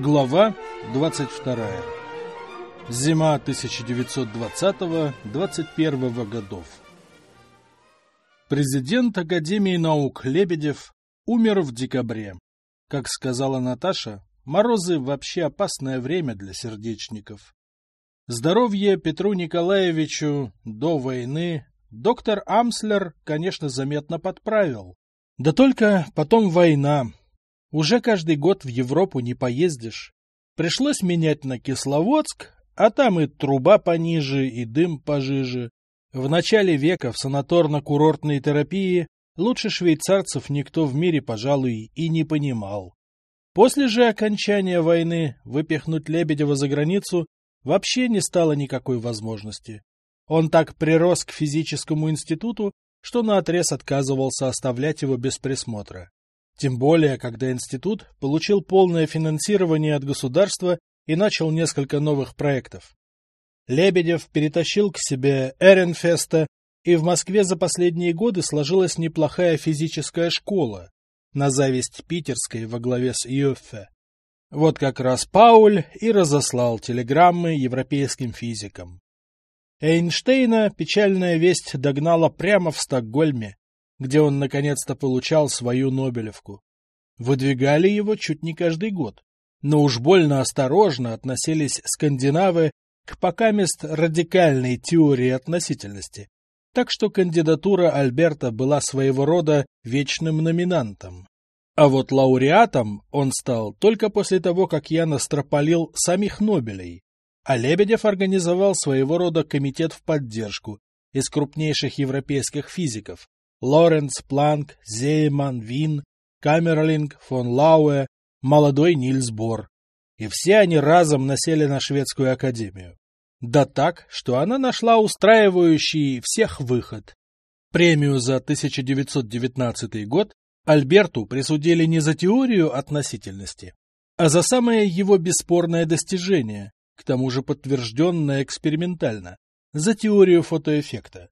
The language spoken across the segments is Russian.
Глава 22. Зима 1920-21 годов. Президент Академии наук Лебедев умер в декабре. Как сказала Наташа, морозы вообще опасное время для сердечников. Здоровье Петру Николаевичу до войны доктор Амслер, конечно, заметно подправил. Да только потом война, уже каждый год в Европу не поездишь. Пришлось менять на Кисловодск, а там и труба пониже, и дым пожиже. В начале века в санаторно-курортной терапии лучше швейцарцев никто в мире, пожалуй, и не понимал. После же окончания войны выпихнуть Лебедева за границу вообще не стало никакой возможности. Он так прирос к физическому институту, что наотрез отказывался оставлять его без присмотра. Тем более, когда институт получил полное финансирование от государства и начал несколько новых проектов. Лебедев перетащил к себе Эренфеста, и в Москве за последние годы сложилась неплохая физическая школа, на зависть питерской во главе с Йоффе. Вот как раз Пауль и разослал телеграммы европейским физикам. Эйнштейна печальная весть догнала прямо в Стокгольме, где он наконец-то получал свою Нобелевку. Выдвигали его чуть не каждый год, но уж больно осторожно относились скандинавы к покамест радикальной теории относительности, так что кандидатура Альберта была своего рода вечным номинантом. А вот лауреатом он стал только после того, как я настропалил самих Нобелей, а Лебедев организовал своего рода комитет в поддержку из крупнейших европейских физиков, Лоренц, Планк, Зейман, Вин, Камерлинг, фон Лауэ, молодой Нильс Бор. И все они разом насели на шведскую академию. Да так, что она нашла устраивающий всех выход. Премию за 1919 год Альберту присудили не за теорию относительности, а за самое его бесспорное достижение, к тому же подтвержденное экспериментально, за теорию фотоэффекта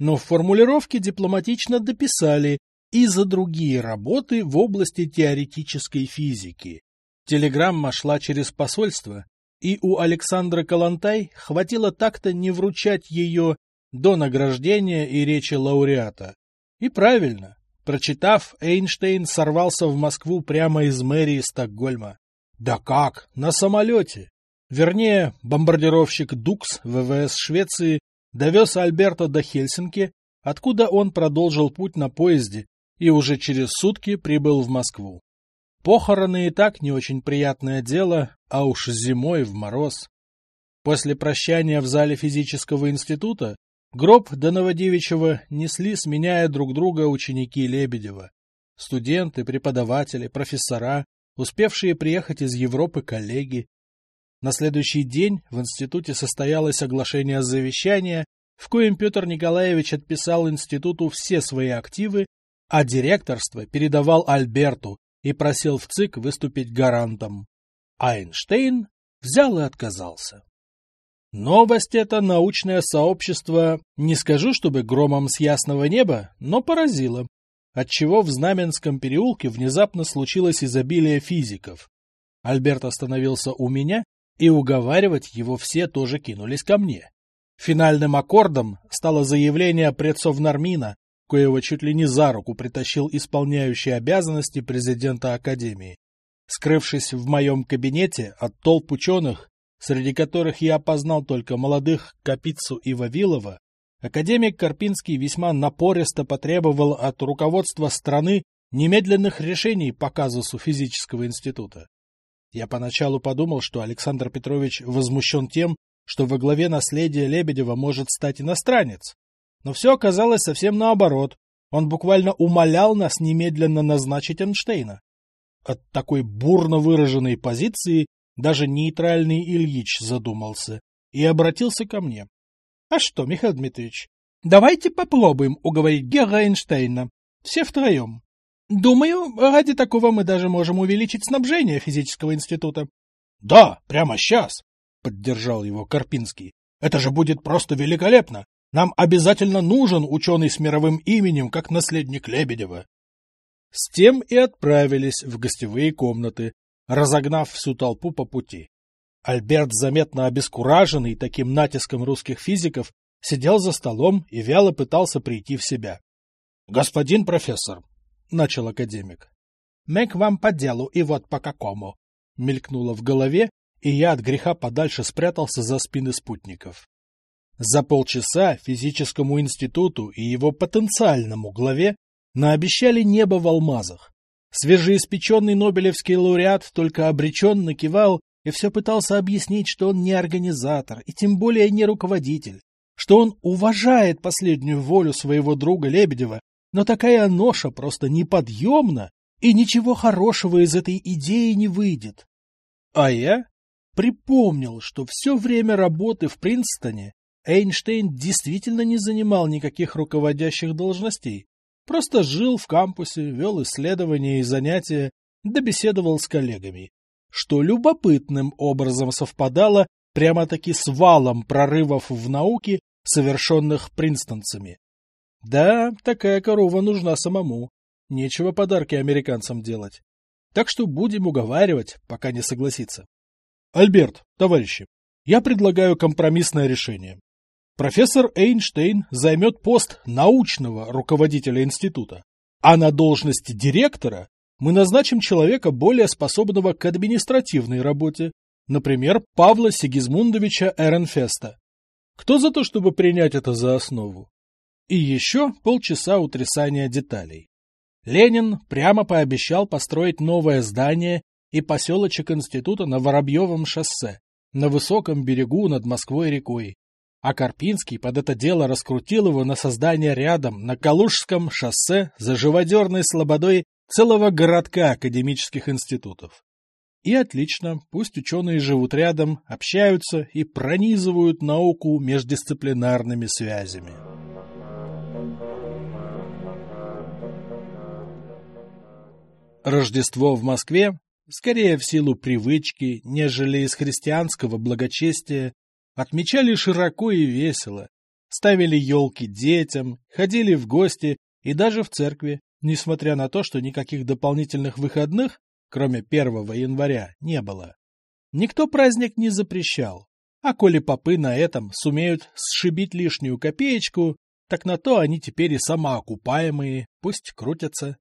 но в формулировке дипломатично дописали и за другие работы в области теоретической физики. Телеграмма шла через посольство, и у Александра Калантай хватило так-то не вручать ее до награждения и речи лауреата. И правильно. Прочитав, Эйнштейн сорвался в Москву прямо из мэрии Стокгольма. Да как? На самолете. Вернее, бомбардировщик «Дукс» ВВС Швеции довез Альберто до Хельсинки, откуда он продолжил путь на поезде и уже через сутки прибыл в Москву. Похороны и так не очень приятное дело, а уж зимой в мороз. После прощания в зале физического института гроб до Новодевичьего несли, сменяя друг друга ученики Лебедева. Студенты, преподаватели, профессора, успевшие приехать из Европы коллеги, на следующий день в институте состоялось оглашение завещания, в коем Петр Николаевич отписал институту все свои активы, а директорство передавал Альберту и просил в ЦИК выступить гарантом. Айнштейн взял и отказался. Новость эта научное сообщество, не скажу, чтобы громом с ясного неба, но поразило, отчего в Знаменском переулке внезапно случилось изобилие физиков. Альберт остановился у меня и уговаривать его все тоже кинулись ко мне. Финальным аккордом стало заявление предсовнармина, коего чуть ли не за руку притащил исполняющий обязанности президента Академии. Скрывшись в моем кабинете от толп ученых, среди которых я опознал только молодых Капицу и Вавилова, академик Карпинский весьма напористо потребовал от руководства страны немедленных решений по казусу физического института. Я поначалу подумал, что Александр Петрович возмущен тем, что во главе наследия Лебедева может стать иностранец. Но все оказалось совсем наоборот. Он буквально умолял нас немедленно назначить Эйнштейна. От такой бурно выраженной позиции даже нейтральный Ильич задумался и обратился ко мне. — А что, Михаил Дмитриевич, давайте попробуем уговорить Гера Эйнштейна. Все втроем. Думаю, ради такого мы даже можем увеличить снабжение физического института. — Да, прямо сейчас, — поддержал его Карпинский. — Это же будет просто великолепно. Нам обязательно нужен ученый с мировым именем, как наследник Лебедева. С тем и отправились в гостевые комнаты, разогнав всю толпу по пути. Альберт, заметно обескураженный таким натиском русских физиков, сидел за столом и вяло пытался прийти в себя. — Господин профессор, — начал академик. — Мы к вам по делу, и вот по какому, — мелькнуло в голове, и я от греха подальше спрятался за спины спутников. За полчаса физическому институту и его потенциальному главе наобещали небо в алмазах. Свежеиспеченный Нобелевский лауреат только обреченно кивал и все пытался объяснить, что он не организатор и тем более не руководитель, что он уважает последнюю волю своего друга Лебедева, но такая ноша просто неподъемна, и ничего хорошего из этой идеи не выйдет. А я припомнил, что все время работы в Принстоне Эйнштейн действительно не занимал никаких руководящих должностей, просто жил в кампусе, вел исследования и занятия, да с коллегами что любопытным образом совпадало прямо-таки с валом прорывов в науке, совершенных принстонцами. Да, такая корова нужна самому. Нечего подарки американцам делать. Так что будем уговаривать, пока не согласится. Альберт, товарищи, я предлагаю компромиссное решение. Профессор Эйнштейн займет пост научного руководителя института, а на должность директора мы назначим человека, более способного к административной работе, например, Павла Сигизмундовича Эренфеста. Кто за то, чтобы принять это за основу? И еще полчаса утрясания деталей. Ленин прямо пообещал построить новое здание и поселочек института на Воробьевом шоссе, на высоком берегу над Москвой-рекой. А Карпинский под это дело раскрутил его на создание рядом, на Калужском шоссе, за живодерной слободой целого городка академических институтов. И отлично, пусть ученые живут рядом, общаются и пронизывают науку междисциплинарными связями. Рождество в Москве, скорее в силу привычки, нежели из христианского благочестия, отмечали широко и весело, ставили елки детям, ходили в гости и даже в церкви, несмотря на то, что никаких дополнительных выходных, кроме 1 января, не было. Никто праздник не запрещал, а коли попы на этом сумеют сшибить лишнюю копеечку, так на то они теперь и самоокупаемые, пусть крутятся.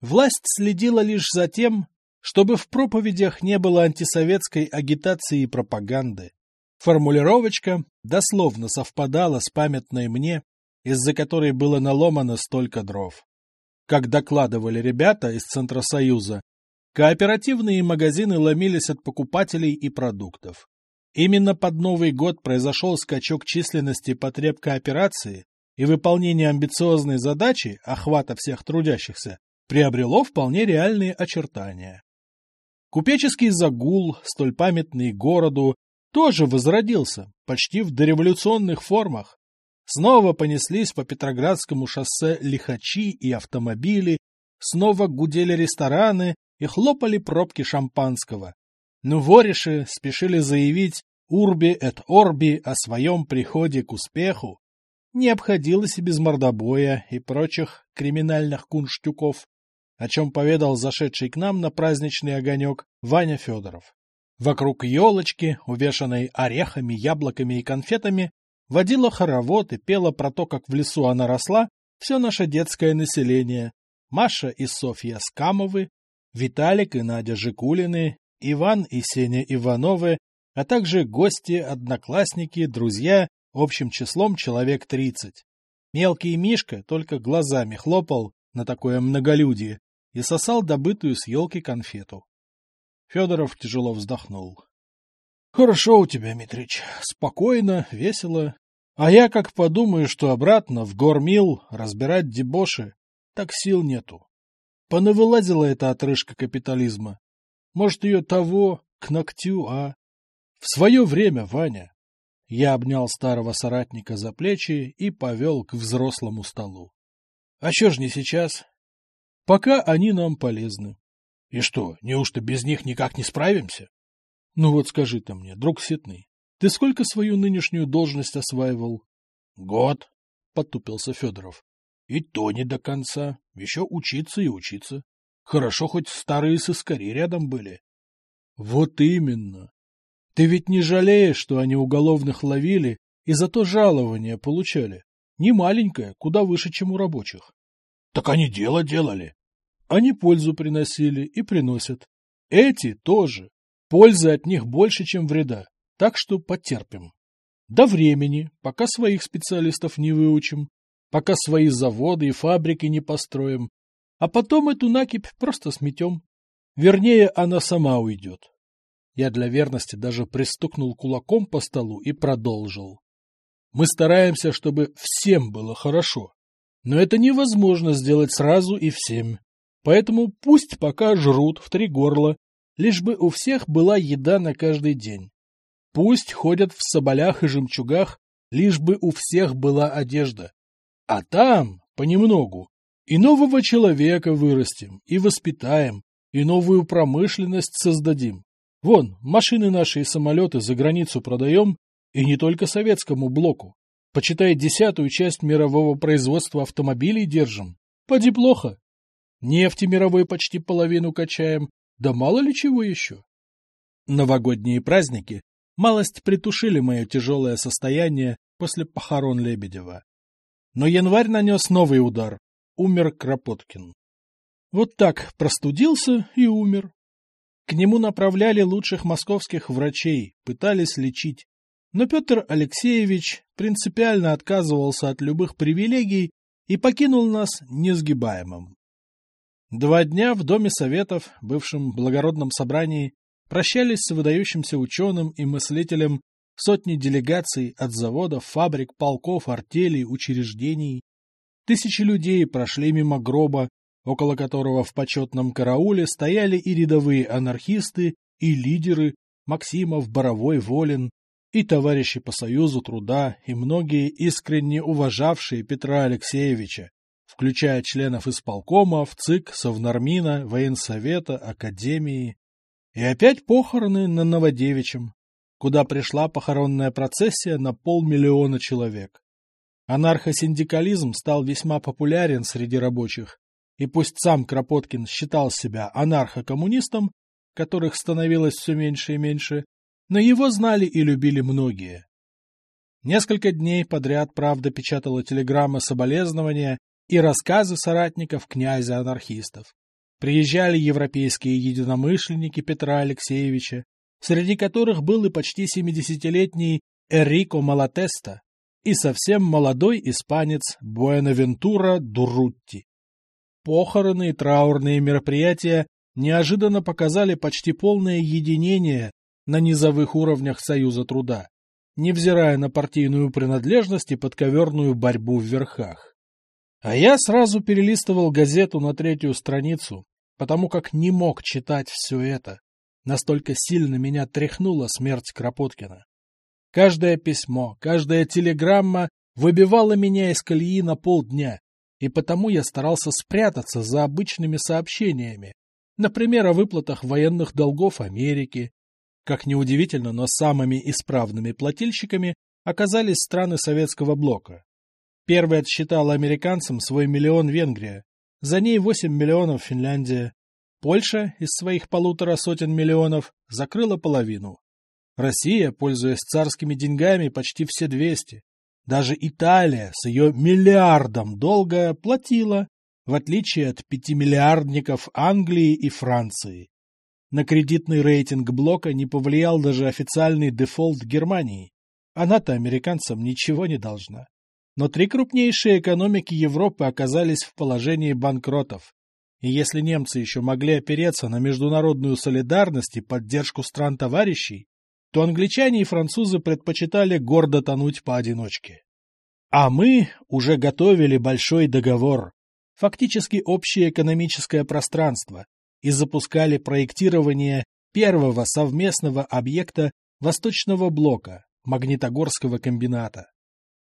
Власть следила лишь за тем, чтобы в проповедях не было антисоветской агитации и пропаганды. Формулировочка дословно совпадала с памятной мне, из-за которой было наломано столько дров. Как докладывали ребята из Центра Союза, кооперативные магазины ломились от покупателей и продуктов. Именно под Новый год произошел скачок численности потреб кооперации, и выполнение амбициозной задачи охвата всех трудящихся приобрело вполне реальные очертания. Купеческий загул, столь памятный городу, тоже возродился, почти в дореволюционных формах. Снова понеслись по Петроградскому шоссе лихачи и автомобили, снова гудели рестораны и хлопали пробки шампанского. Но вориши спешили заявить «Урби эт Орби» о своем приходе к успеху. Не обходилось и без мордобоя и прочих криминальных кунштюков, о чем поведал зашедший к нам на праздничный огонек Ваня Федоров. Вокруг елочки, увешанной орехами, яблоками и конфетами, водила хоровод и пела про то, как в лесу она росла, все наше детское население. Маша и Софья Скамовы, Виталик и Надя Жикулины, Иван и Сеня Ивановы, а также гости, одноклассники, друзья, общим числом человек тридцать. Мелкий Мишка только глазами хлопал на такое многолюдие и сосал добытую с елки конфету. Федоров тяжело вздохнул. Хорошо у тебя, Митрич. Спокойно, весело. А я как подумаю, что обратно в гормил разбирать дебоши, так сил нету. Понавылазила эта отрыжка капитализма. Может, ее того, к ногтю, а? В свое время, Ваня. Я обнял старого соратника за плечи и повел к взрослому столу. А что ж не сейчас? Пока они нам полезны. И что, неужто без них никак не справимся? Ну вот скажи ты мне, друг Ситный, ты сколько свою нынешнюю должность осваивал? Год, потупился Федоров. И то не до конца. Еще учиться и учиться. Хорошо, хоть старые сыскари рядом были. Вот именно. Ты ведь не жалеешь, что они уголовных ловили и зато жалования получали? Не маленькое, куда выше, чем у рабочих. Так они дело делали. Они пользу приносили и приносят. Эти тоже. Пользы от них больше, чем вреда. Так что потерпим. До времени, пока своих специалистов не выучим, пока свои заводы и фабрики не построим, а потом эту накипь просто сметем. Вернее, она сама уйдет. Я для верности даже пристукнул кулаком по столу и продолжил. Мы стараемся, чтобы всем было хорошо. Но это невозможно сделать сразу и всем. Поэтому пусть пока жрут в три горла, лишь бы у всех была еда на каждый день. Пусть ходят в соболях и жемчугах, лишь бы у всех была одежда. А там, понемногу, и нового человека вырастим, и воспитаем, и новую промышленность создадим. Вон, машины наши и самолеты за границу продаем, и не только советскому блоку. Почитай, десятую часть мирового производства автомобилей держим. Поди плохо. Нефти мировой почти половину качаем, да мало ли чего еще. Новогодние праздники малость притушили мое тяжелое состояние после похорон Лебедева. Но январь нанес новый удар. Умер Кропоткин. Вот так простудился и умер. К нему направляли лучших московских врачей, пытались лечить. Но Петр Алексеевич принципиально отказывался от любых привилегий и покинул нас несгибаемым. Два дня в Доме Советов, бывшем благородном собрании, прощались с выдающимся ученым и мыслителем сотни делегаций от заводов, фабрик, полков, артелей, учреждений. Тысячи людей прошли мимо гроба, около которого в почетном карауле стояли и рядовые анархисты, и лидеры Максимов, Боровой, Волин, и товарищи по Союзу труда, и многие искренне уважавшие Петра Алексеевича, включая членов исполкома, ЦИК, Совнармина, Военсовета, Академии. И опять похороны на Новодевичьем, куда пришла похоронная процессия на полмиллиона человек. Анархосиндикализм стал весьма популярен среди рабочих, и пусть сам Кропоткин считал себя анархокоммунистом, которых становилось все меньше и меньше, но его знали и любили многие. Несколько дней подряд «Правда» печатала телеграммы соболезнования и рассказы соратников князя-анархистов. Приезжали европейские единомышленники Петра Алексеевича, среди которых был и почти 70-летний Эрико Малатеста и совсем молодой испанец Буэнавентура Дурутти. Похороны и траурные мероприятия неожиданно показали почти полное единение на низовых уровнях Союза труда, невзирая на партийную принадлежность и подковерную борьбу в верхах. А я сразу перелистывал газету на третью страницу, потому как не мог читать все это. Настолько сильно меня тряхнула смерть Кропоткина. Каждое письмо, каждая телеграмма выбивала меня из колеи на полдня, и потому я старался спрятаться за обычными сообщениями, например, о выплатах военных долгов Америки. Как неудивительно, но самыми исправными плательщиками оказались страны советского блока. Первый отсчитала американцам свой миллион Венгрия, за ней 8 миллионов Финляндия. Польша из своих полутора сотен миллионов закрыла половину. Россия, пользуясь царскими деньгами, почти все 200. Даже Италия с ее миллиардом долга платила, в отличие от пятимиллиардников Англии и Франции. На кредитный рейтинг блока не повлиял даже официальный дефолт Германии. Она-то американцам ничего не должна. Но три крупнейшие экономики Европы оказались в положении банкротов. И если немцы еще могли опереться на международную солидарность и поддержку стран-товарищей, то англичане и французы предпочитали гордо тонуть поодиночке. А мы уже готовили большой договор, фактически общее экономическое пространство, и запускали проектирование первого совместного объекта Восточного блока, Магнитогорского комбината.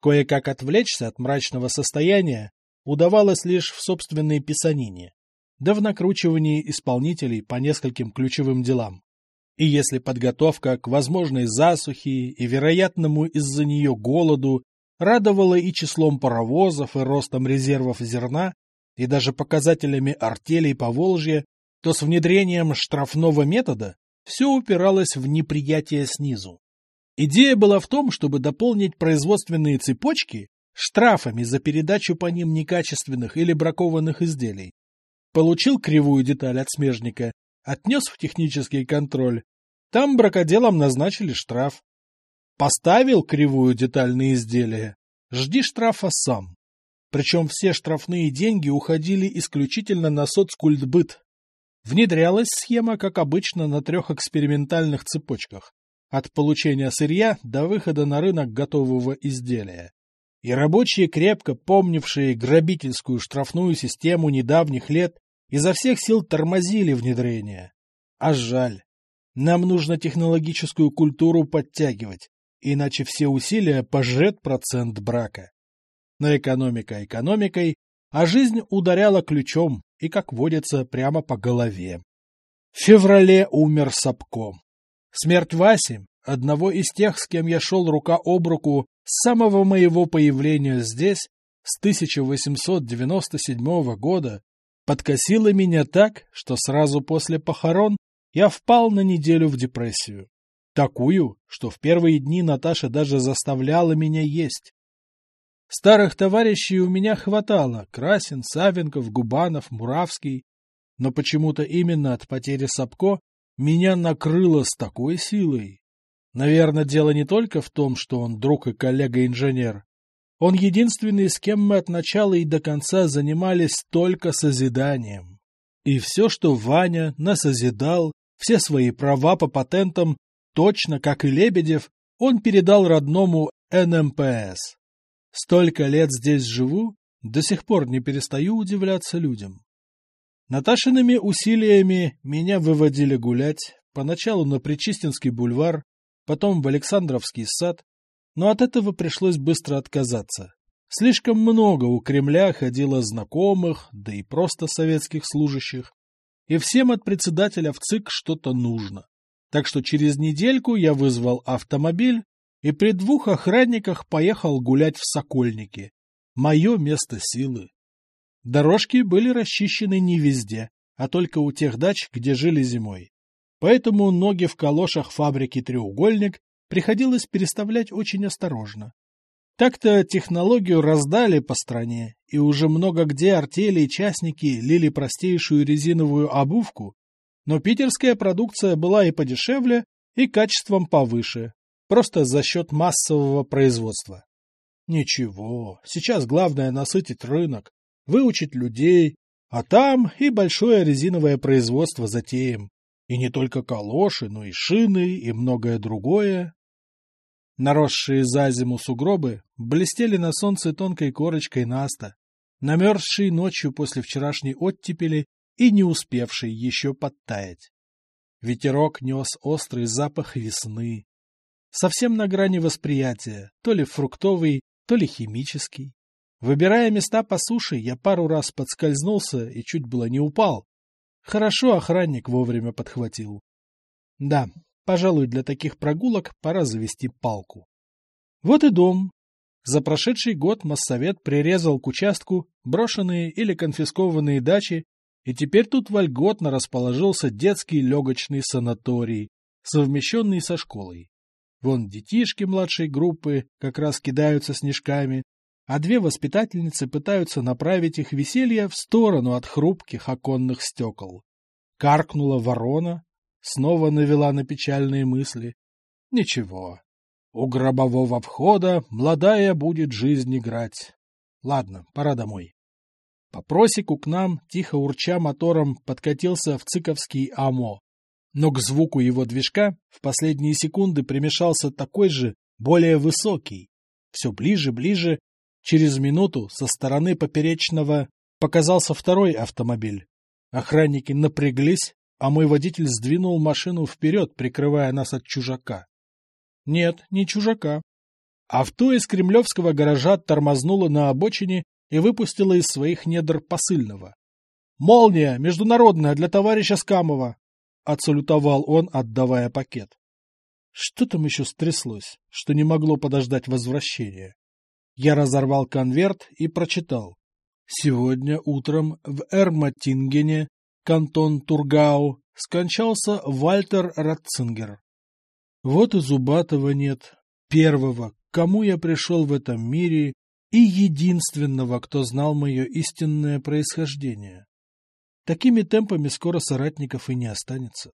Кое-как отвлечься от мрачного состояния удавалось лишь в собственной писанине, да в накручивании исполнителей по нескольким ключевым делам. И если подготовка к возможной засухе и вероятному из-за нее голоду радовала и числом паровозов, и ростом резервов зерна, и даже показателями артелей по Волжье, то с внедрением штрафного метода все упиралось в неприятие снизу. Идея была в том, чтобы дополнить производственные цепочки штрафами за передачу по ним некачественных или бракованных изделий. Получил кривую деталь от смежника, отнес в технический контроль. Там бракоделам назначили штраф. Поставил кривую деталь на изделие, жди штрафа сам. Причем все штрафные деньги уходили исключительно на соцкультбыт. Внедрялась схема, как обычно, на трех экспериментальных цепочках. От получения сырья до выхода на рынок готового изделия. И рабочие, крепко помнившие грабительскую штрафную систему недавних лет, изо всех сил тормозили внедрение. А жаль. Нам нужно технологическую культуру подтягивать, иначе все усилия пожрет процент брака. Но экономика экономикой, а жизнь ударяла ключом и, как водится, прямо по голове. В феврале умер Сапко. Смерть Васи, одного из тех, с кем я шел рука об руку с самого моего появления здесь, с 1897 года, подкосила меня так, что сразу после похорон я впал на неделю в депрессию. Такую, что в первые дни Наташа даже заставляла меня есть. Старых товарищей у меня хватало — Красин, Савенков, Губанов, Муравский. Но почему-то именно от потери Сапко меня накрыло с такой силой. Наверное, дело не только в том, что он друг и коллега-инженер. Он единственный, с кем мы от начала и до конца занимались только созиданием. И все, что Ваня насозидал, все свои права по патентам, точно как и Лебедев, он передал родному НМПС. Столько лет здесь живу, до сих пор не перестаю удивляться людям. Наташиными усилиями меня выводили гулять, поначалу на Причистинский бульвар, потом в Александровский сад, но от этого пришлось быстро отказаться. Слишком много у Кремля ходило знакомых, да и просто советских служащих, и всем от председателя в ЦИК что-то нужно. Так что через недельку я вызвал автомобиль и при двух охранниках поехал гулять в Сокольники. Мое место силы. Дорожки были расчищены не везде, а только у тех дач, где жили зимой. Поэтому ноги в калошах фабрики «Треугольник» приходилось переставлять очень осторожно. Так-то технологию раздали по стране, и уже много где артели и частники лили простейшую резиновую обувку, но питерская продукция была и подешевле, и качеством повыше, просто за счет массового производства. Ничего, сейчас главное насытить рынок, выучить людей, а там и большое резиновое производство затеем. И не только калоши, но и шины и многое другое. Наросшие за зиму сугробы блестели на солнце тонкой корочкой наста, намерзшие ночью после вчерашней оттепели и не успевшие еще подтаять. Ветерок нес острый запах весны. Совсем на грани восприятия, то ли фруктовый, то ли химический. Выбирая места по суше, я пару раз подскользнулся и чуть было не упал. Хорошо охранник вовремя подхватил. Да, пожалуй, для таких прогулок пора завести палку. Вот и дом. За прошедший год Моссовет прирезал к участку брошенные или конфискованные дачи, и теперь тут вольготно расположился детский легочный санаторий, совмещенный со школой. Вон детишки младшей группы как раз кидаются снежками, а две воспитательницы пытаются направить их веселье в сторону от хрупких оконных стекол. Каркнула ворона, снова навела на печальные мысли. Ничего, у гробового входа молодая будет жизнь играть. Ладно, пора домой. По просеку к нам, тихо урча мотором, подкатился в цыковский АМО. Но к звуку его движка в последние секунды примешался такой же, более высокий. Все ближе, ближе, Через минуту со стороны поперечного показался второй автомобиль. Охранники напряглись, а мой водитель сдвинул машину вперед, прикрывая нас от чужака. Нет, не чужака. Авто из кремлевского гаража тормознуло на обочине и выпустило из своих недр посыльного. «Молния! Международная для товарища Скамова!» — отсалютовал он, отдавая пакет. Что там еще стряслось, что не могло подождать возвращения? Я разорвал конверт и прочитал. Сегодня утром в Эрматингене, кантон Тургау, скончался Вальтер Ратцингер. Вот и Зубатова нет, первого, к кому я пришел в этом мире, и единственного, кто знал мое истинное происхождение. Такими темпами скоро соратников и не останется.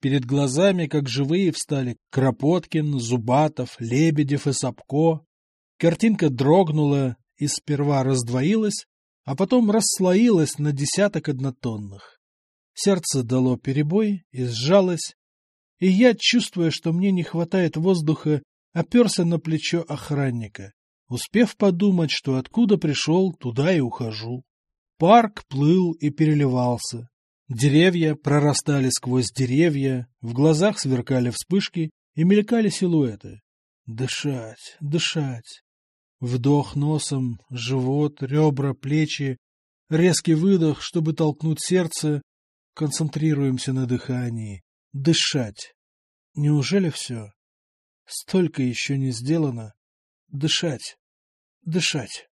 Перед глазами, как живые, встали Кропоткин, Зубатов, Лебедев и Сапко. Картинка дрогнула и сперва раздвоилась, а потом расслоилась на десяток однотонных. Сердце дало перебой и сжалось, и я, чувствуя, что мне не хватает воздуха, оперся на плечо охранника, успев подумать, что откуда пришел, туда и ухожу. Парк плыл и переливался. Деревья прорастали сквозь деревья, в глазах сверкали вспышки и мелькали силуэты. Дышать, дышать. Вдох носом, живот, ребра, плечи, резкий выдох, чтобы толкнуть сердце. Концентрируемся на дыхании. Дышать. Неужели все? Столько еще не сделано. Дышать. Дышать.